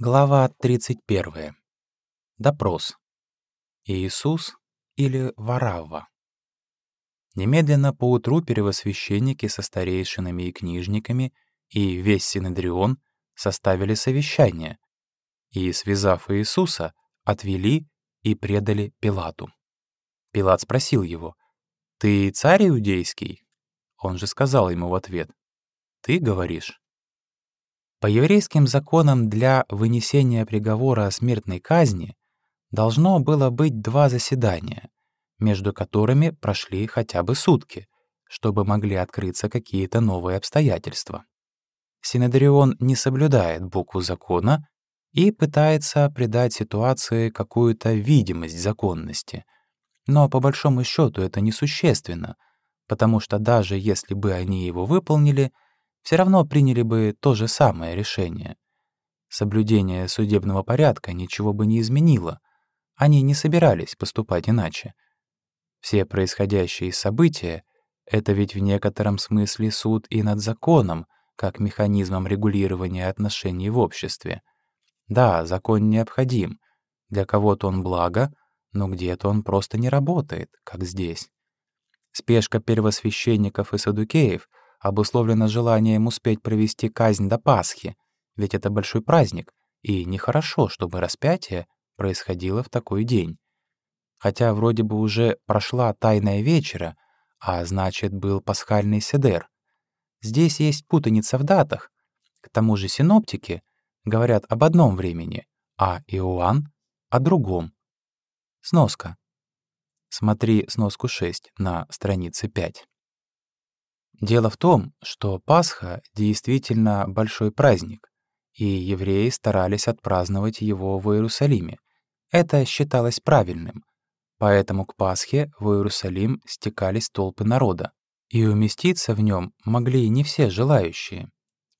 Глава 31. Допрос. Иисус или Варавва? Немедленно поутру первосвященники со старейшинами и книжниками и весь Синедрион составили совещание и, связав Иисуса, отвели и предали Пилату. Пилат спросил его, «Ты царь иудейский?» Он же сказал ему в ответ, «Ты говоришь». По еврейским законам для вынесения приговора о смертной казни должно было быть два заседания, между которыми прошли хотя бы сутки, чтобы могли открыться какие-то новые обстоятельства. Синедрион не соблюдает букву закона и пытается придать ситуации какую-то видимость законности. Но по большому счету это несущественно, потому что даже если бы они его выполнили — все равно приняли бы то же самое решение. Соблюдение судебного порядка ничего бы не изменило. Они не собирались поступать иначе. Все происходящие события — это ведь в некотором смысле суд и над законом, как механизмом регулирования отношений в обществе. Да, закон необходим. Для кого-то он благо, но где-то он просто не работает, как здесь. Спешка первосвященников и садукеев обусловлено желанием успеть провести казнь до Пасхи, ведь это большой праздник, и нехорошо, чтобы распятие происходило в такой день. Хотя вроде бы уже прошла Тайная вечера, а значит, был пасхальный седер. Здесь есть путаница в датах. К тому же синоптики говорят об одном времени, а Иоанн — о другом. Сноска. Смотри сноску 6 на странице 5. Дело в том, что Пасха действительно большой праздник, и евреи старались отпраздновать его в Иерусалиме. Это считалось правильным. Поэтому к Пасхе в Иерусалим стекались толпы народа, и уместиться в нем могли не все желающие.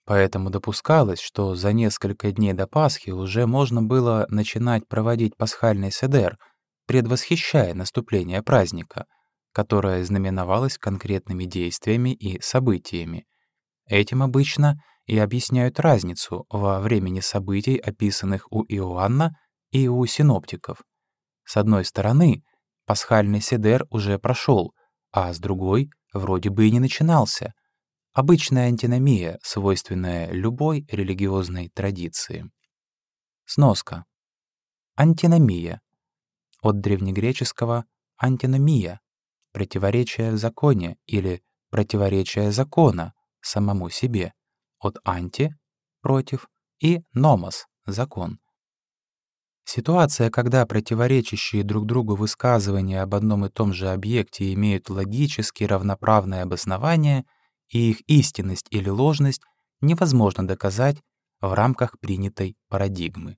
Поэтому допускалось, что за несколько дней до Пасхи уже можно было начинать проводить пасхальный седер, предвосхищая наступление праздника — которое знаменовалось конкретными действиями и событиями. Этим обычно и объясняют разницу во времени событий, описанных у Иоанна и у синоптиков. С одной стороны, пасхальный седер уже прошел, а с другой вроде бы и не начинался. Обычная антиномия, свойственная любой религиозной традиции. Сноска. Антиномия. От древнегреческого «антиномия» противоречие в законе или противоречие закона самому себе, от анти — против и номос — закон. Ситуация, когда противоречащие друг другу высказывания об одном и том же объекте имеют логически равноправное обоснование, и их истинность или ложность невозможно доказать в рамках принятой парадигмы.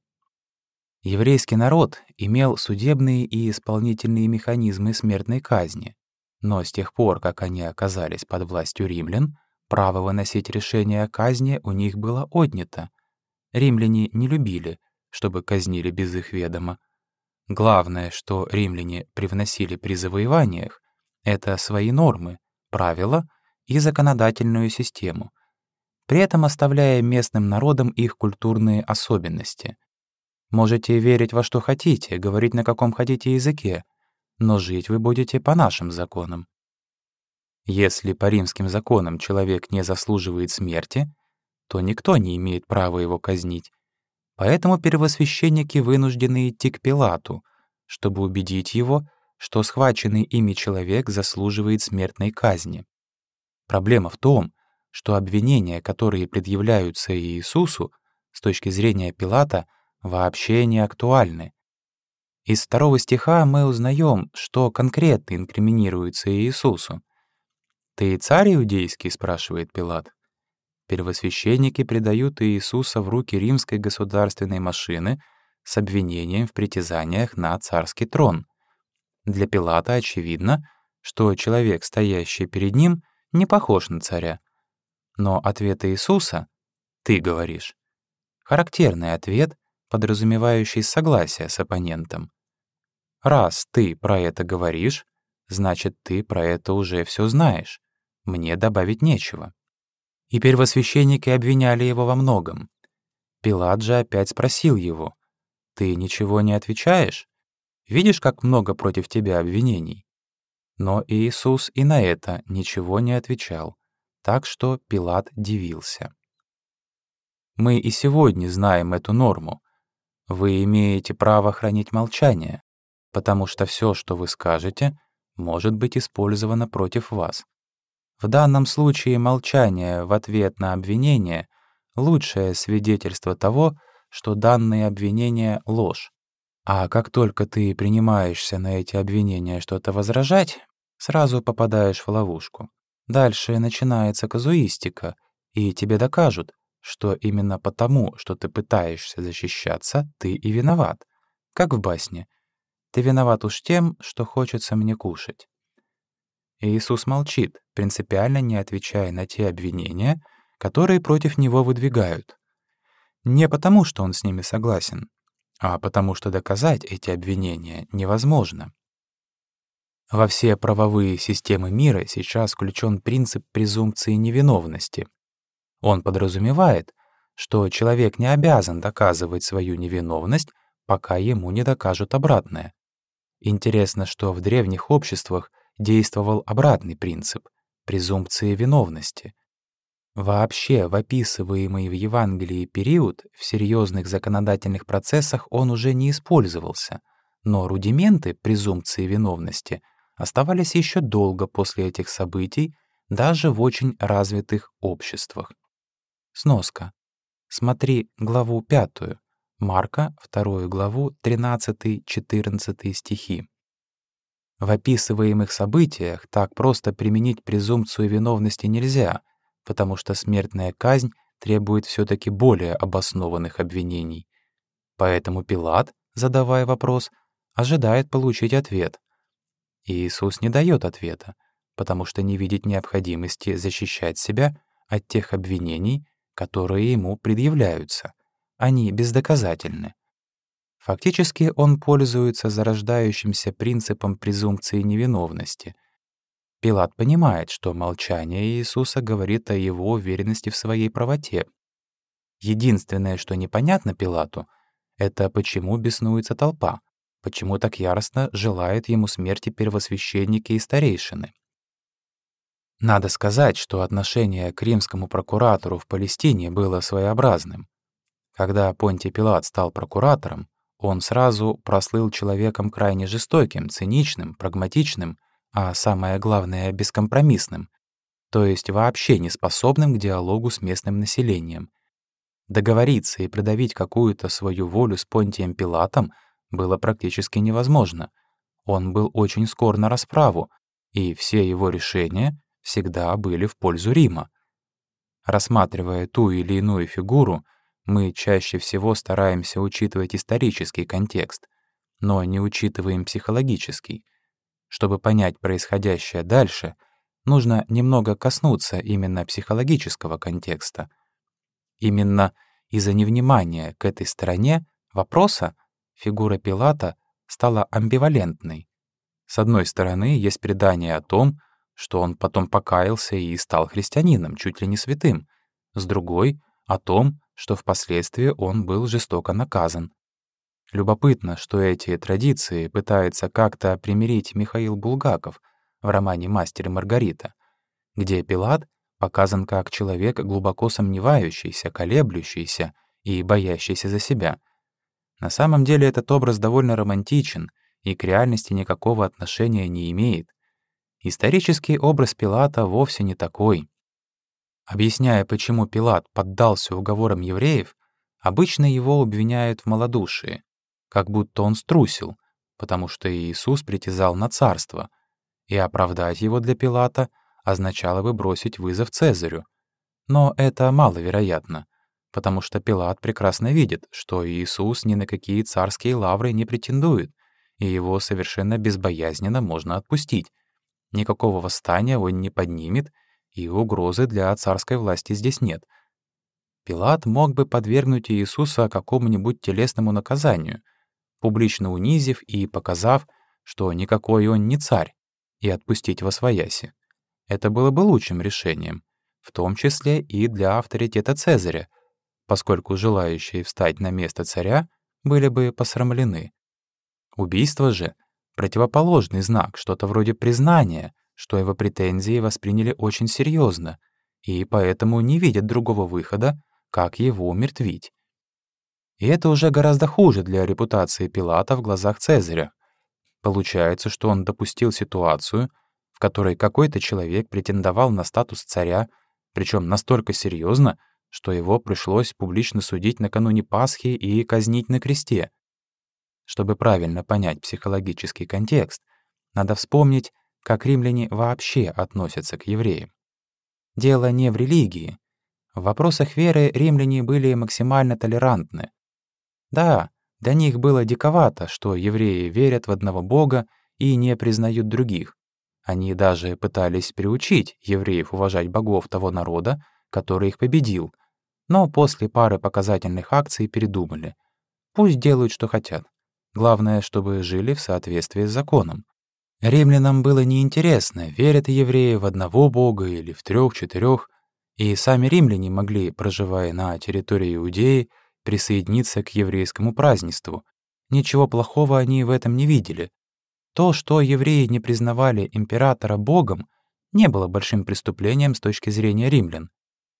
Еврейский народ имел судебные и исполнительные механизмы смертной казни, но с тех пор, как они оказались под властью римлян, право выносить решение о казни у них было отнято. Римляне не любили, чтобы казнили без их ведома. Главное, что римляне привносили при завоеваниях, это свои нормы, правила и законодательную систему, при этом оставляя местным народам их культурные особенности. Можете верить во что хотите, говорить на каком хотите языке, но жить вы будете по нашим законам. Если по римским законам человек не заслуживает смерти, то никто не имеет права его казнить. Поэтому первосвященники вынуждены идти к Пилату, чтобы убедить его, что схваченный ими человек заслуживает смертной казни. Проблема в том, что обвинения, которые предъявляются Иисусу, с точки зрения Пилата, вообще не актуальны. Из второго стиха мы узнаем, что конкретно инкриминируется Иисусу. «Ты царь иудейский?» — спрашивает Пилат. Первосвященники предают Иисуса в руки римской государственной машины с обвинением в притязаниях на царский трон. Для Пилата очевидно, что человек, стоящий перед ним, не похож на царя. Но ответ Иисуса «ты говоришь» — характерный ответ, подразумевающий согласие с оппонентом. Раз ты про это говоришь, значит, ты про это уже все знаешь. Мне добавить нечего. И первосвященники обвиняли его во многом. Пилат же опять спросил его, «Ты ничего не отвечаешь? Видишь, как много против тебя обвинений?» Но Иисус и на это ничего не отвечал, так что Пилат дивился. Мы и сегодня знаем эту норму. Вы имеете право хранить молчание, потому что все, что вы скажете, может быть использовано против вас. В данном случае молчание в ответ на обвинение — лучшее свидетельство того, что данные обвинения — ложь. А как только ты принимаешься на эти обвинения что-то возражать, сразу попадаешь в ловушку. Дальше начинается казуистика, и тебе докажут, что именно потому, что ты пытаешься защищаться, ты и виноват. Как в басне. Ты виноват уж тем, что хочется мне кушать. Иисус молчит, принципиально не отвечая на те обвинения, которые против него выдвигают. Не потому, что он с ними согласен, а потому что доказать эти обвинения невозможно. Во все правовые системы мира сейчас включен принцип презумпции невиновности. Он подразумевает, что человек не обязан доказывать свою невиновность, пока ему не докажут обратное. Интересно, что в древних обществах действовал обратный принцип — презумпции виновности. Вообще, в описываемый в Евангелии период в серьезных законодательных процессах он уже не использовался, но рудименты презумпции виновности оставались еще долго после этих событий даже в очень развитых обществах. Сноска. Смотри главу пятую, Марка, вторую главу, 13-14 стихи. В описываемых событиях так просто применить презумпцию виновности нельзя, потому что смертная казнь требует все таки более обоснованных обвинений. Поэтому Пилат, задавая вопрос, ожидает получить ответ. И Иисус не дает ответа, потому что не видит необходимости защищать себя от тех обвинений, которые ему предъявляются. Они бездоказательны. Фактически он пользуется зарождающимся принципом презумпции невиновности — Пилат понимает, что молчание Иисуса говорит о его уверенности в своей правоте. Единственное, что непонятно Пилату, это почему беснуется толпа, почему так яростно желают ему смерти первосвященники и старейшины. Надо сказать, что отношение к римскому прокуратору в Палестине было своеобразным. Когда Понтий Пилат стал прокуратором, он сразу прослыл человеком крайне жестоким, циничным, прагматичным — а самое главное — бескомпромиссным, то есть вообще не способным к диалогу с местным населением. Договориться и продавить какую-то свою волю с Понтием Пилатом было практически невозможно. Он был очень скор на расправу, и все его решения всегда были в пользу Рима. Рассматривая ту или иную фигуру, мы чаще всего стараемся учитывать исторический контекст, но не учитываем психологический. Чтобы понять происходящее дальше, нужно немного коснуться именно психологического контекста. Именно из-за невнимания к этой стороне вопроса фигура Пилата стала амбивалентной. С одной стороны, есть предание о том, что он потом покаялся и стал христианином, чуть ли не святым. С другой — о том, что впоследствии он был жестоко наказан. Любопытно, что эти традиции пытается как-то примирить Михаил Булгаков в романе «Мастер и Маргарита», где Пилат показан как человек, глубоко сомневающийся, колеблющийся и боящийся за себя. На самом деле этот образ довольно романтичен и к реальности никакого отношения не имеет. Исторический образ Пилата вовсе не такой. Объясняя, почему Пилат поддался уговорам евреев, обычно его обвиняют в малодушии как будто он струсил, потому что Иисус притязал на царство, и оправдать его для Пилата означало бы бросить вызов Цезарю. Но это маловероятно, потому что Пилат прекрасно видит, что Иисус ни на какие царские лавры не претендует, и его совершенно безбоязненно можно отпустить. Никакого восстания он не поднимет, и угрозы для царской власти здесь нет. Пилат мог бы подвергнуть Иисуса какому-нибудь телесному наказанию, публично унизив и показав, что никакой он не царь, и отпустить во свояси. Это было бы лучшим решением, в том числе и для авторитета Цезаря, поскольку желающие встать на место царя были бы посрамлены. Убийство же — противоположный знак, что-то вроде признания, что его претензии восприняли очень серьезно и поэтому не видят другого выхода, как его умертвить. И это уже гораздо хуже для репутации Пилата в глазах Цезаря. Получается, что он допустил ситуацию, в которой какой-то человек претендовал на статус царя, причем настолько серьезно, что его пришлось публично судить накануне Пасхи и казнить на кресте. Чтобы правильно понять психологический контекст, надо вспомнить, как римляне вообще относятся к евреям. Дело не в религии. В вопросах веры римляне были максимально толерантны. Да, для них было диковато, что евреи верят в одного Бога и не признают других. Они даже пытались приучить евреев уважать богов того народа, который их победил, но после пары показательных акций передумали. Пусть делают, что хотят. Главное, чтобы жили в соответствии с законом. Римлянам было неинтересно, верят евреи в одного бога или в трех-четырех, и сами римляне могли, проживая на территории Иудеи, присоединиться к еврейскому празднеству. Ничего плохого они в этом не видели. То, что евреи не признавали императора богом, не было большим преступлением с точки зрения римлян.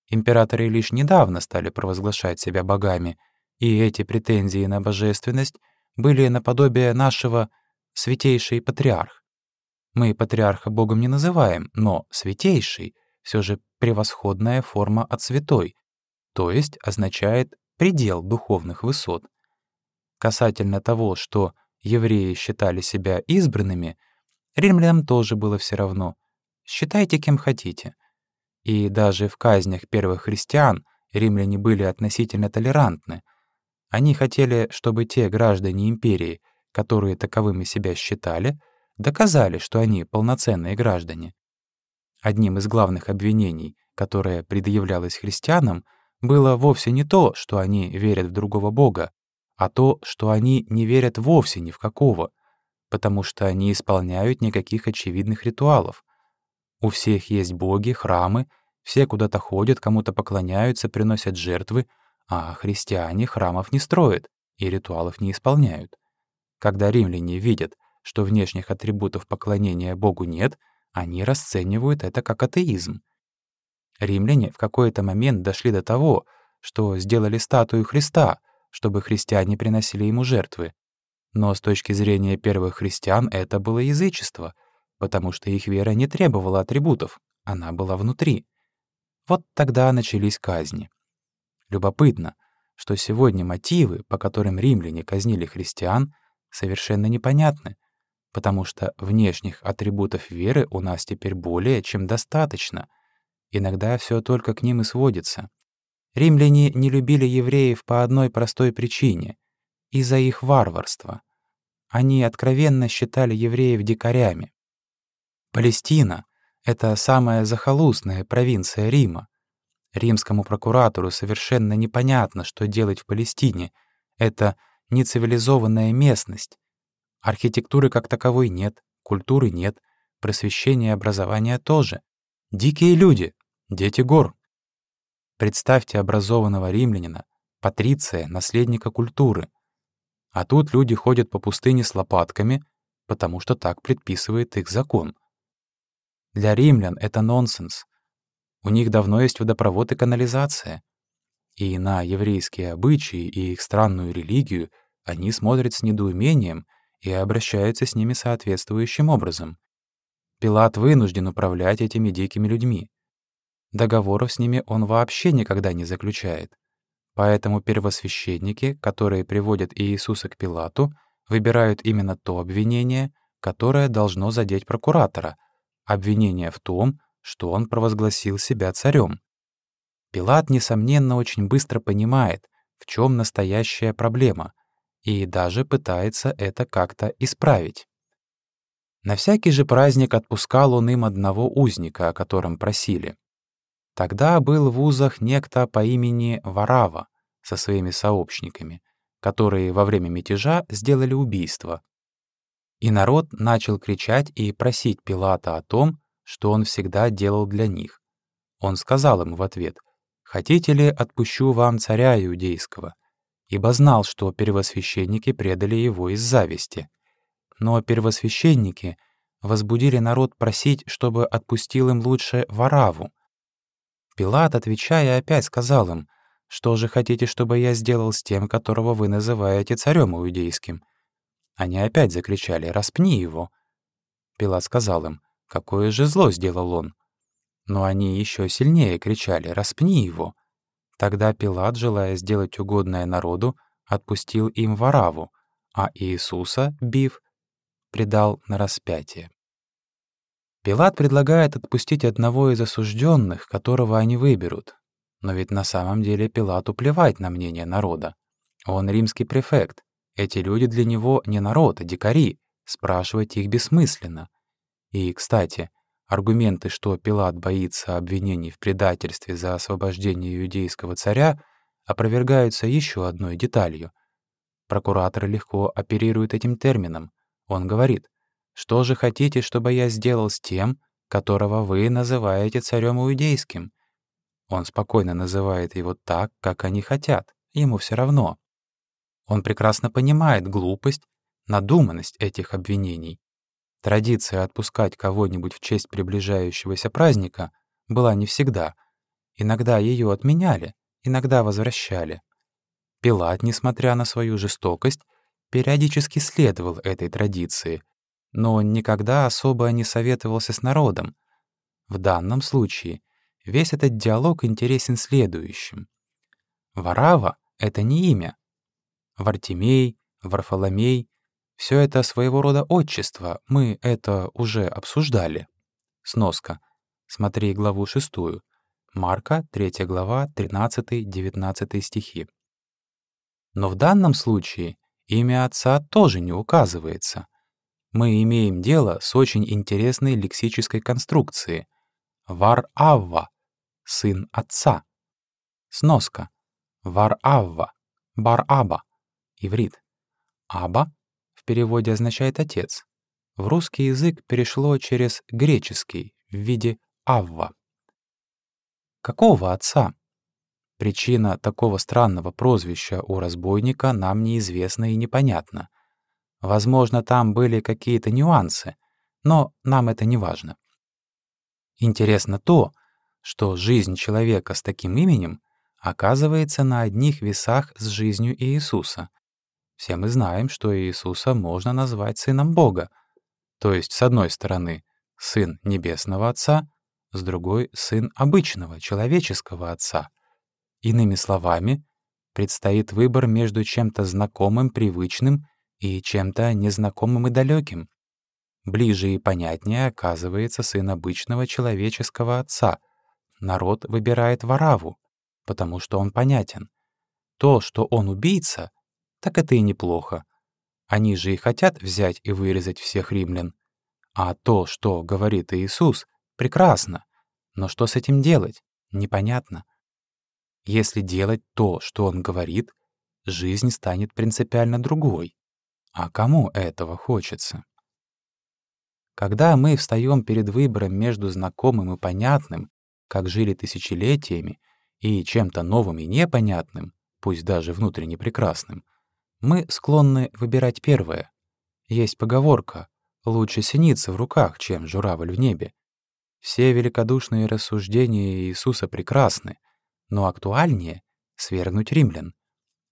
Императоры лишь недавно стали провозглашать себя богами, и эти претензии на божественность были наподобие нашего «святейший патриарх». Мы патриарха богом не называем, но «святейший» все же превосходная форма от святой, то есть означает предел духовных высот. Касательно того, что евреи считали себя избранными, римлянам тоже было все равно. Считайте кем хотите. И даже в казнях первых христиан римляне были относительно толерантны. Они хотели, чтобы те граждане империи, которые таковыми себя считали, доказали, что они полноценные граждане. Одним из главных обвинений, которое предъявлялось христианам, было вовсе не то, что они верят в другого бога, а то, что они не верят вовсе ни в какого, потому что не исполняют никаких очевидных ритуалов, у всех есть боги, храмы, все куда-то ходят, кому-то поклоняются, приносят жертвы, а христиане храмов не строят и ритуалов не исполняют. Когда римляне видят, что внешних атрибутов поклонения Богу нет, они расценивают это как атеизм. Римляне в какой-то момент дошли до того, что сделали статую Христа, чтобы христиане приносили ему жертвы. Но с точки зрения первых христиан это было язычество — потому что их вера не требовала атрибутов, она была внутри. Вот тогда начались казни. Любопытно, что сегодня мотивы, по которым римляне казнили христиан, совершенно непонятны, потому что внешних атрибутов веры у нас теперь более чем достаточно. Иногда все только к ним и сводится. Римляне не любили евреев по одной простой причине — из-за их варварства. Они откровенно считали евреев дикарями. Палестина — это самая захолустная провинция Рима. Римскому прокуратору совершенно непонятно, что делать в Палестине. Это нецивилизованная местность. Архитектуры как таковой нет, культуры нет, просвещения и образования тоже. Дикие люди, дети гор. Представьте образованного римлянина, патриция, наследника культуры. А тут люди ходят по пустыне с лопатками, потому что так предписывает их закон. Для римлян это нонсенс. У них давно есть водопровод и канализация. И на еврейские обычаи и их странную религию они смотрят с недоумением и обращаются с ними соответствующим образом. Пилат вынужден управлять этими дикими людьми. Договоров с ними он вообще никогда не заключает. Поэтому первосвященники, которые приводят Иисуса к Пилату, выбирают именно то обвинение, которое должно задеть прокуратора — обвинение в том, что он провозгласил себя царем. Пилат, несомненно, очень быстро понимает, в чем настоящая проблема, и даже пытается это как-то исправить. На всякий же праздник отпускал он им одного узника, о котором просили. Тогда был в узах некто по имени Варава со своими сообщниками, которые во время мятежа сделали убийство, и народ начал кричать и просить Пилата о том, что он всегда делал для них. Он сказал им в ответ, «Хотите ли, отпущу вам царя иудейского?» Ибо знал, что первосвященники предали его из зависти. Но первосвященники возбудили народ просить, чтобы отпустил им лучше Вараву. Пилат, отвечая, опять сказал им, «Что же хотите, чтобы я сделал с тем, которого вы называете царем иудейским?» Они опять закричали, «Распни его!» Пилат сказал им, «Какое же зло сделал он?» Но они еще сильнее кричали «Распни его!». Тогда Пилат, желая сделать угодное народу, отпустил им Вараву, а Иисуса, бив, предал на распятие. Пилат предлагает отпустить одного из осужденных, которого они выберут. Но ведь на самом деле Пилату плевать на мнение народа. Он римский префект. Эти люди для него не народ, а дикари. Спрашивать их бессмысленно. И, кстати, Аргументы, что Пилат боится обвинений в предательстве за освобождение иудейского царя, опровергаются еще одной деталью. Прокуратор легко оперирует этим термином. Он говорит, «Что же хотите, чтобы я сделал с тем, которого вы называете царем иудейским?» Он спокойно называет его так, как они хотят, ему все равно. Он прекрасно понимает глупость, надуманность этих обвинений Традиция отпускать кого-нибудь в честь приближающегося праздника была не всегда. Иногда ее отменяли, иногда возвращали. Пилат, несмотря на свою жестокость, периодически следовал этой традиции, но он никогда особо не советовался с народом. В данном случае весь этот диалог интересен следующим. Варава — это не имя. Вартимей, Варфоломей все это своего рода отчество, мы это уже обсуждали. Сноска. Смотри главу шестую. Марка, 3 глава, 13-19 стихи. Но в данном случае имя отца тоже не указывается. Мы имеем дело с очень интересной лексической конструкцией. Вар-Авва — сын отца. Сноска. Вар-Авва — Бар-Аба, иврит. Аба в переводе означает «отец». В русский язык перешло через греческий в виде «авва». Какого отца? Причина такого странного прозвища у разбойника нам неизвестна и непонятна. Возможно, там были какие-то нюансы, но нам это не важно. Интересно то, что жизнь человека с таким именем оказывается на одних весах с жизнью Иисуса. Все мы знаем, что Иисуса можно назвать Сыном Бога. То есть, с одной стороны, Сын Небесного Отца, с другой — Сын обычного, человеческого Отца. Иными словами, предстоит выбор между чем-то знакомым, привычным и чем-то незнакомым и далеким. Ближе и понятнее оказывается сын обычного человеческого отца. Народ выбирает Вараву, потому что он понятен. То, что он убийца, так это и неплохо. Они же и хотят взять и вырезать всех римлян. А то, что говорит Иисус, прекрасно. Но что с этим делать? Непонятно. Если делать то, что Он говорит, жизнь станет принципиально другой. А кому этого хочется? Когда мы встаем перед выбором между знакомым и понятным, как жили тысячелетиями, и чем-то новым и непонятным, пусть даже внутренне прекрасным, мы склонны выбирать первое. Есть поговорка «лучше синица в руках, чем журавль в небе». Все великодушные рассуждения Иисуса прекрасны, но актуальнее — свергнуть римлян.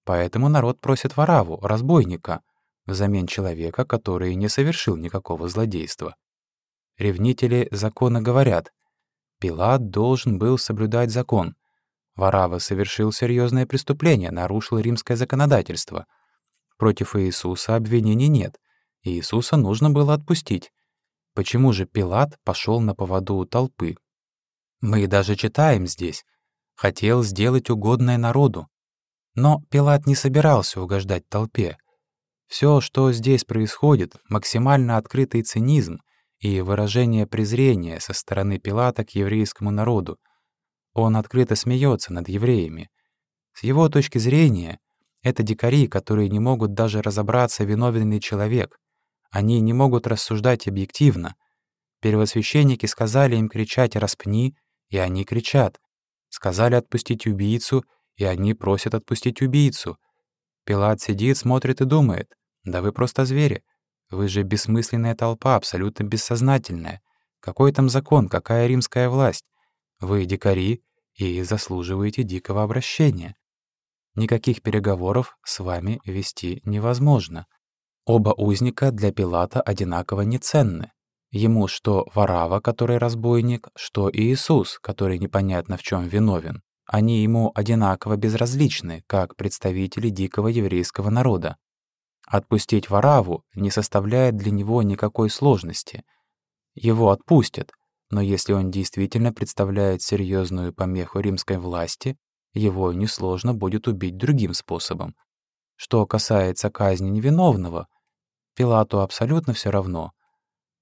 Поэтому народ просит вораву, разбойника, взамен человека, который не совершил никакого злодейства. Ревнители закона говорят, Пилат должен был соблюдать закон. Варава совершил серьезное преступление, нарушил римское законодательство — Против Иисуса обвинений нет. Иисуса нужно было отпустить. Почему же Пилат пошел на поводу у толпы? Мы даже читаем здесь. Хотел сделать угодное народу. Но Пилат не собирался угождать толпе. Все, что здесь происходит, максимально открытый цинизм и выражение презрения со стороны Пилата к еврейскому народу. Он открыто смеется над евреями. С его точки зрения, это дикари, которые не могут даже разобраться, виновен человек. Они не могут рассуждать объективно. Первосвященники сказали им кричать «распни», и они кричат. Сказали отпустить убийцу, и они просят отпустить убийцу. Пилат сидит, смотрит и думает, да вы просто звери. Вы же бессмысленная толпа, абсолютно бессознательная. Какой там закон, какая римская власть? Вы дикари и заслуживаете дикого обращения. Никаких переговоров с вами вести невозможно. Оба узника для Пилата одинаково неценны. Ему что Варава, который разбойник, что Иисус, который непонятно в чем виновен. Они ему одинаково безразличны, как представители дикого еврейского народа. Отпустить Вараву не составляет для него никакой сложности. Его отпустят, но если он действительно представляет серьезную помеху римской власти, его несложно будет убить другим способом. Что касается казни невиновного, Пилату абсолютно все равно.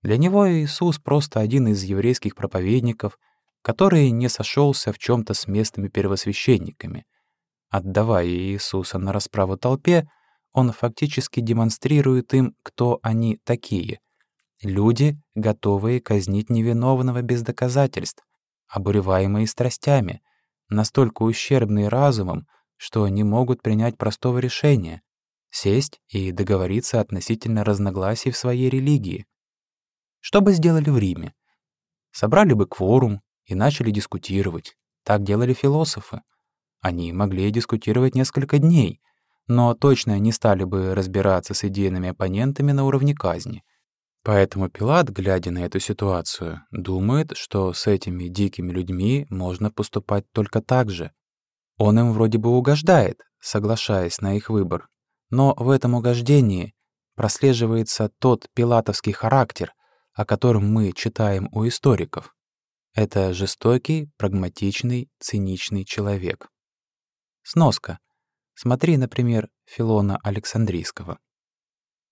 Для него Иисус просто один из еврейских проповедников, который не сошелся в чем то с местными первосвященниками. Отдавая Иисуса на расправу толпе, он фактически демонстрирует им, кто они такие. Люди, готовые казнить невиновного без доказательств, обуреваемые страстями, настолько ущербные разумом, что не могут принять простого решения — сесть и договориться относительно разногласий в своей религии. Что бы сделали в Риме? Собрали бы кворум и начали дискутировать. Так делали философы. Они могли дискутировать несколько дней, но точно не стали бы разбираться с идейными оппонентами на уровне казни. Поэтому Пилат, глядя на эту ситуацию, думает, что с этими дикими людьми можно поступать только так же. Он им вроде бы угождает, соглашаясь на их выбор. Но в этом угождении прослеживается тот пилатовский характер, о котором мы читаем у историков. Это жестокий, прагматичный, циничный человек. Сноска. Смотри, например, Филона Александрийского.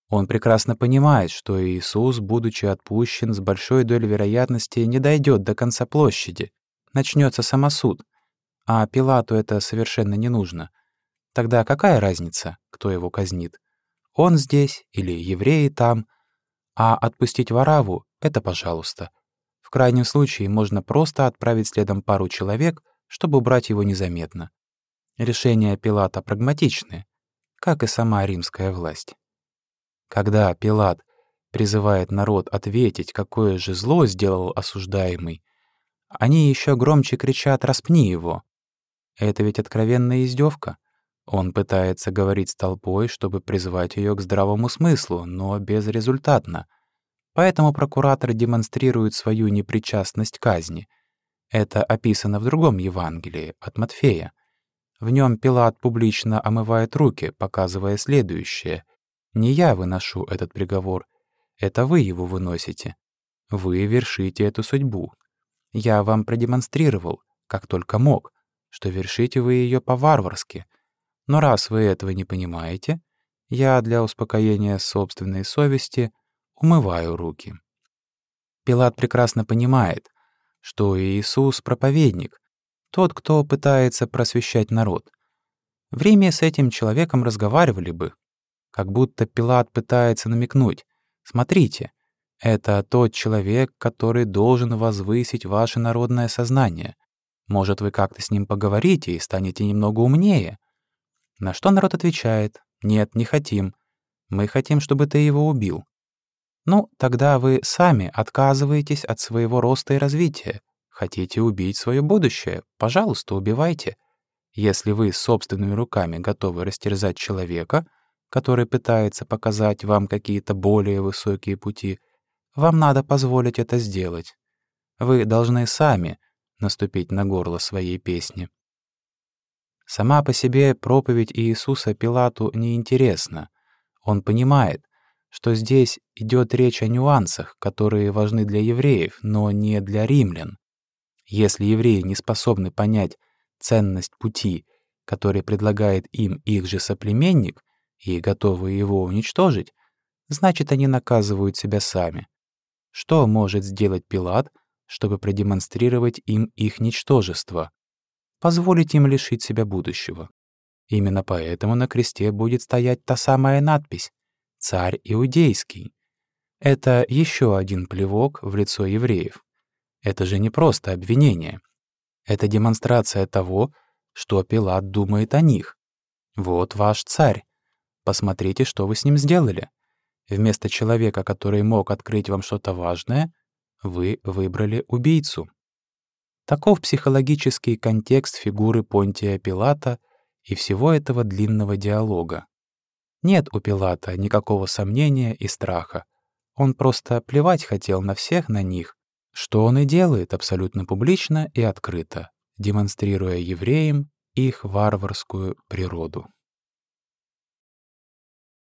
Он прекрасно понимает, что Иисус, будучи отпущен, с большой долей вероятности не дойдет до конца площади. Начнется самосуд. А Пилату это совершенно не нужно. Тогда какая разница, кто его казнит? Он здесь или евреи там? А отпустить Вараву — это пожалуйста. В крайнем случае можно просто отправить следом пару человек, чтобы убрать его незаметно. Решения Пилата прагматичны, как и сама римская власть. Когда Пилат призывает народ ответить, какое же зло сделал осуждаемый, они еще громче кричат «распни его». Это ведь откровенная издевка. Он пытается говорить с толпой, чтобы призвать ее к здравому смыслу, но безрезультатно. Поэтому прокуратор демонстрирует свою непричастность к казни. Это описано в другом Евангелии, от Матфея. В нем Пилат публично омывает руки, показывая следующее. «Не я выношу этот приговор, это вы его выносите. Вы вершите эту судьбу. Я вам продемонстрировал, как только мог, что вершите вы ее по-варварски. Но раз вы этого не понимаете, я для успокоения собственной совести умываю руки». Пилат прекрасно понимает, что Иисус — проповедник, тот, кто пытается просвещать народ. В Риме с этим человеком разговаривали бы, как будто Пилат пытается намекнуть. Смотрите, это тот человек, который должен возвысить ваше народное сознание. Может, вы как-то с ним поговорите и станете немного умнее? На что народ отвечает, «Нет, не хотим. Мы хотим, чтобы ты его убил». Ну, тогда вы сами отказываетесь от своего роста и развития. Хотите убить свое будущее? Пожалуйста, убивайте. Если вы собственными руками готовы растерзать человека, который пытается показать вам какие-то более высокие пути, вам надо позволить это сделать. Вы должны сами наступить на горло своей песни. Сама по себе проповедь Иисуса Пилату неинтересна. Он понимает, что здесь идет речь о нюансах, которые важны для евреев, но не для римлян. Если евреи не способны понять ценность пути, который предлагает им их же соплеменник, и готовы его уничтожить, значит, они наказывают себя сами. Что может сделать Пилат, чтобы продемонстрировать им их ничтожество? Позволить им лишить себя будущего. Именно поэтому на кресте будет стоять та самая надпись «Царь Иудейский». Это еще один плевок в лицо евреев. Это же не просто обвинение. Это демонстрация того, что Пилат думает о них. Вот ваш царь. Посмотрите, что вы с ним сделали. Вместо человека, который мог открыть вам что-то важное, вы выбрали убийцу. Таков психологический контекст фигуры Понтия Пилата и всего этого длинного диалога. Нет у Пилата никакого сомнения и страха. Он просто плевать хотел на всех на них, что он и делает абсолютно публично и открыто, демонстрируя евреям их варварскую природу.